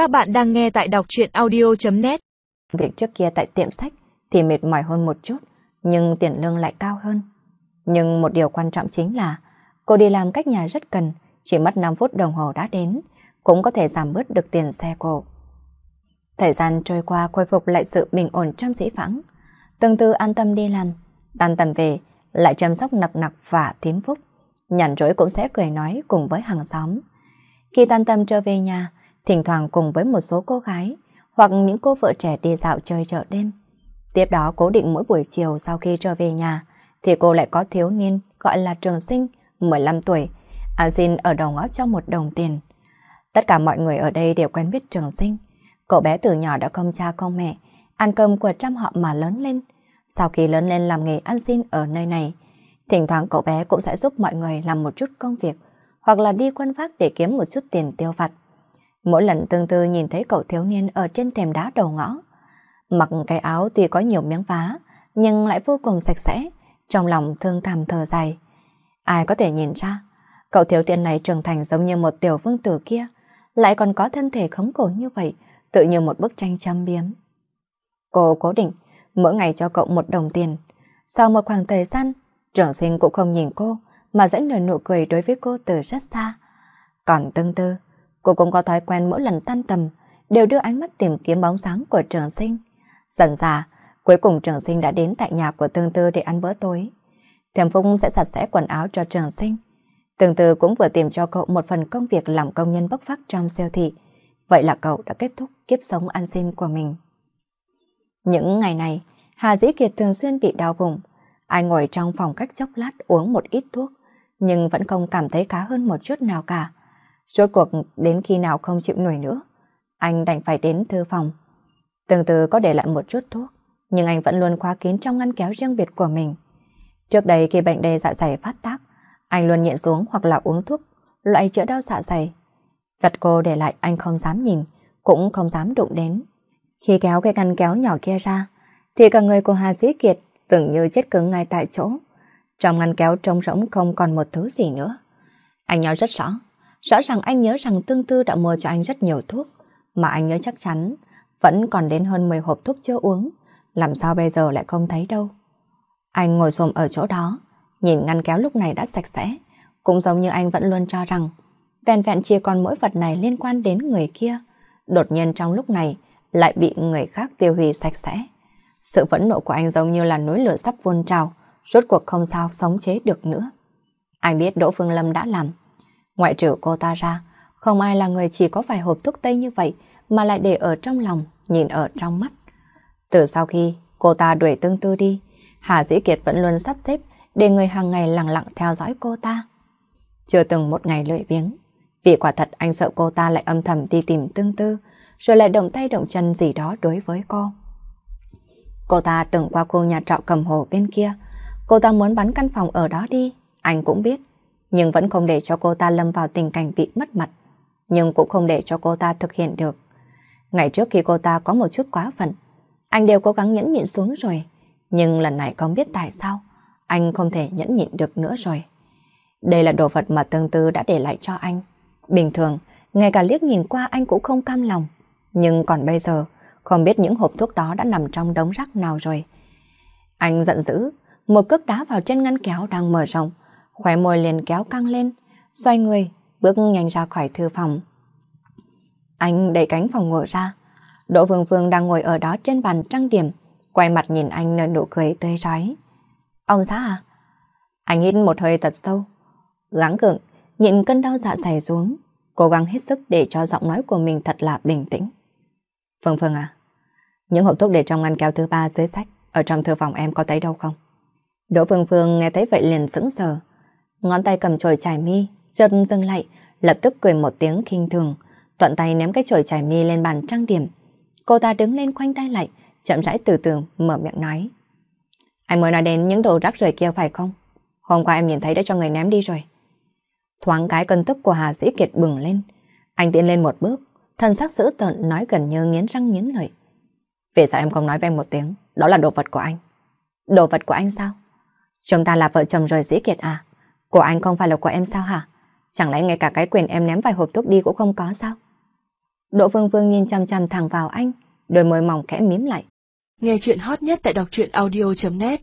Các bạn đang nghe tại đọc truyện audio.net Việc trước kia tại tiệm sách thì mệt mỏi hơn một chút, nhưng tiền lương lại cao hơn. Nhưng một điều quan trọng chính là cô đi làm cách nhà rất cần, chỉ mất 5 phút đồng hồ đã đến, cũng có thể giảm bớt được tiền xe cô. Thời gian trôi qua khôi phục lại sự bình ổn trong dĩ vãng. Từng tư an tâm đi làm, tan tầm về, lại chăm sóc nặc nặc và thím phúc. Nhàn rỗi cũng sẽ cười nói cùng với hàng xóm. Khi tan tâm trở về nhà, thỉnh thoảng cùng với một số cô gái hoặc những cô vợ trẻ đi dạo chơi chợ đêm. Tiếp đó cố định mỗi buổi chiều sau khi trở về nhà thì cô lại có thiếu niên gọi là trường sinh 15 tuổi ăn xin ở đầu ngõ cho một đồng tiền. Tất cả mọi người ở đây đều quen biết trường sinh. Cậu bé từ nhỏ đã không cha không mẹ, ăn cơm của trăm họ mà lớn lên. Sau khi lớn lên làm nghề ăn xin ở nơi này, thỉnh thoảng cậu bé cũng sẽ giúp mọi người làm một chút công việc hoặc là đi quân phát để kiếm một chút tiền tiêu vặt. Mỗi lần tương tư nhìn thấy cậu thiếu niên ở trên thềm đá đầu ngõ, mặc cái áo tuy có nhiều miếng vá, nhưng lại vô cùng sạch sẽ, trong lòng thương cảm thở dài. Ai có thể nhìn ra, cậu thiếu niên này trưởng thành giống như một tiểu vương tử kia, lại còn có thân thể khống cổ như vậy, tự như một bức tranh châm biếm. Cô cố định, mỗi ngày cho cậu một đồng tiền. Sau một khoảng thời gian, trưởng sinh cũng không nhìn cô, mà dẫn nở nụ cười đối với cô từ rất xa. Còn tương tư, cô cũng có thói quen mỗi lần tan tầm, đều đưa ánh mắt tìm kiếm bóng sáng của trường sinh. Dần dà, cuối cùng trường sinh đã đến tại nhà của tương tư để ăn bữa tối. Thiểm Phúc sẽ sạch sẽ quần áo cho trường sinh. Tương tư cũng vừa tìm cho cậu một phần công việc làm công nhân bốc phát trong siêu thị. Vậy là cậu đã kết thúc kiếp sống ăn xin của mình. Những ngày này, Hà Dĩ Kiệt thường xuyên bị đau bụng. ai ngồi trong phòng cách chốc lát uống một ít thuốc, nhưng vẫn không cảm thấy khá hơn một chút nào cả. Rốt cuộc đến khi nào không chịu nổi nữa, anh đành phải đến thư phòng. Từng từ có để lại một chút thuốc, nhưng anh vẫn luôn khóa kín trong ngăn kéo riêng biệt của mình. Trước đây khi bệnh đề dạ dày phát tác, anh luôn nhịn xuống hoặc là uống thuốc, loại chữa đau dạ dày. Vật cô để lại anh không dám nhìn, cũng không dám đụng đến. Khi kéo cái ngăn kéo nhỏ kia ra, thì cả người của Hà Dĩ Kiệt dường như chết cứng ngay tại chỗ. Trong ngăn kéo trống rỗng không còn một thứ gì nữa. Anh nhớ rất rõ, rõ ràng anh nhớ rằng Tương Tư đã mua cho anh rất nhiều thuốc, mà anh nhớ chắc chắn vẫn còn đến hơn 10 hộp thuốc chưa uống, làm sao bây giờ lại không thấy đâu. Anh ngồi xồm ở chỗ đó, nhìn ngăn kéo lúc này đã sạch sẽ, cũng giống như anh vẫn luôn cho rằng vẹn vẹn chỉ còn mỗi vật này liên quan đến người kia, đột nhiên trong lúc này lại bị người khác tiêu hủy sạch sẽ. Sự phẫn nộ của anh giống như là núi lửa sắp vun trào, rốt cuộc không sao sống chế được nữa. Anh biết Đỗ Phương Lâm đã làm. Ngoại trừ cô ta ra, không ai là người chỉ có vài hộp thuốc tây như vậy mà lại để ở trong lòng, nhìn ở trong mắt. Từ sau khi cô ta đuổi tương tư đi, Hà Dĩ Kiệt vẫn luôn sắp xếp để người hàng ngày lặng lặng theo dõi cô ta. Chưa từng một ngày lười biếng, vì quả thật anh sợ cô ta lại âm thầm đi tìm tương tư, rồi lại động tay động chân gì đó đối với cô. Cô ta từng qua khu nhà trọ cầm hồ bên kia, cô ta muốn bắn căn phòng ở đó đi, anh cũng biết, nhưng vẫn không để cho cô ta lâm vào tình cảnh bị mất mặt, nhưng cũng không để cho cô ta thực hiện được. Ngày trước khi cô ta có một chút quá phận, anh đều cố gắng nhẫn nhịn xuống rồi, nhưng lần này không biết tại sao, anh không thể nhẫn nhịn được nữa rồi. Đây là đồ vật mà tương tư đã để lại cho anh. Bình thường, ngay cả liếc nhìn qua anh cũng không cam lòng. Nhưng còn bây giờ, không biết những hộp thuốc đó đã nằm trong đống rác nào rồi. Anh giận dữ, một cước đá vào trên ngăn kéo đang mở rộng, khóe môi liền kéo căng lên, xoay người, bước nhanh ra khỏi thư phòng. Anh đẩy cánh phòng ngủ ra, Đỗ Vương Vương đang ngồi ở đó trên bàn trang điểm, quay mặt nhìn anh nở nụ cười tươi rói. Ông xã à? Anh hít một hơi thật sâu, gắng gượng, nhịn cơn đau dạ dày xuống, cố gắng hết sức để cho giọng nói của mình thật là bình tĩnh. Phương Phương à, những hộp thuốc để trong ngăn kéo thứ ba dưới sách, ở trong thư phòng em có thấy đâu không? Đỗ Phương Phương nghe thấy vậy liền sững sờ, ngón tay cầm chổi chải mi, chợt dừng lại, lập tức cười một tiếng khinh thường, thuận tay ném cái chổi chải mi lên bàn trang điểm. Cô ta đứng lên khoanh tay lại, chậm rãi từ từ mở miệng nói. Anh mới nói đến những đồ rác rưởi kia phải không? Hôm qua em nhìn thấy đã cho người ném đi rồi. Thoáng cái cân tức của Hà Sĩ Kiệt bừng lên. Anh tiến lên một bước, thân xác dữ tợn nói gần như nghiến răng nghiến lợi. Vì sao em không nói với em một tiếng? Đó là đồ vật của anh. Đồ vật của anh sao? Chúng ta là vợ chồng rồi Sĩ Kiệt à? Của anh không phải là của em sao hả? Chẳng lẽ ngay cả cái quyền em ném vài hộp thuốc đi cũng không có sao? Đỗ Vương Vương nhìn chăm chăm thẳng vào anh, đôi môi mỏng khẽ mím lại. Nghe chuyện hot nhất tại đọc truyện audio.net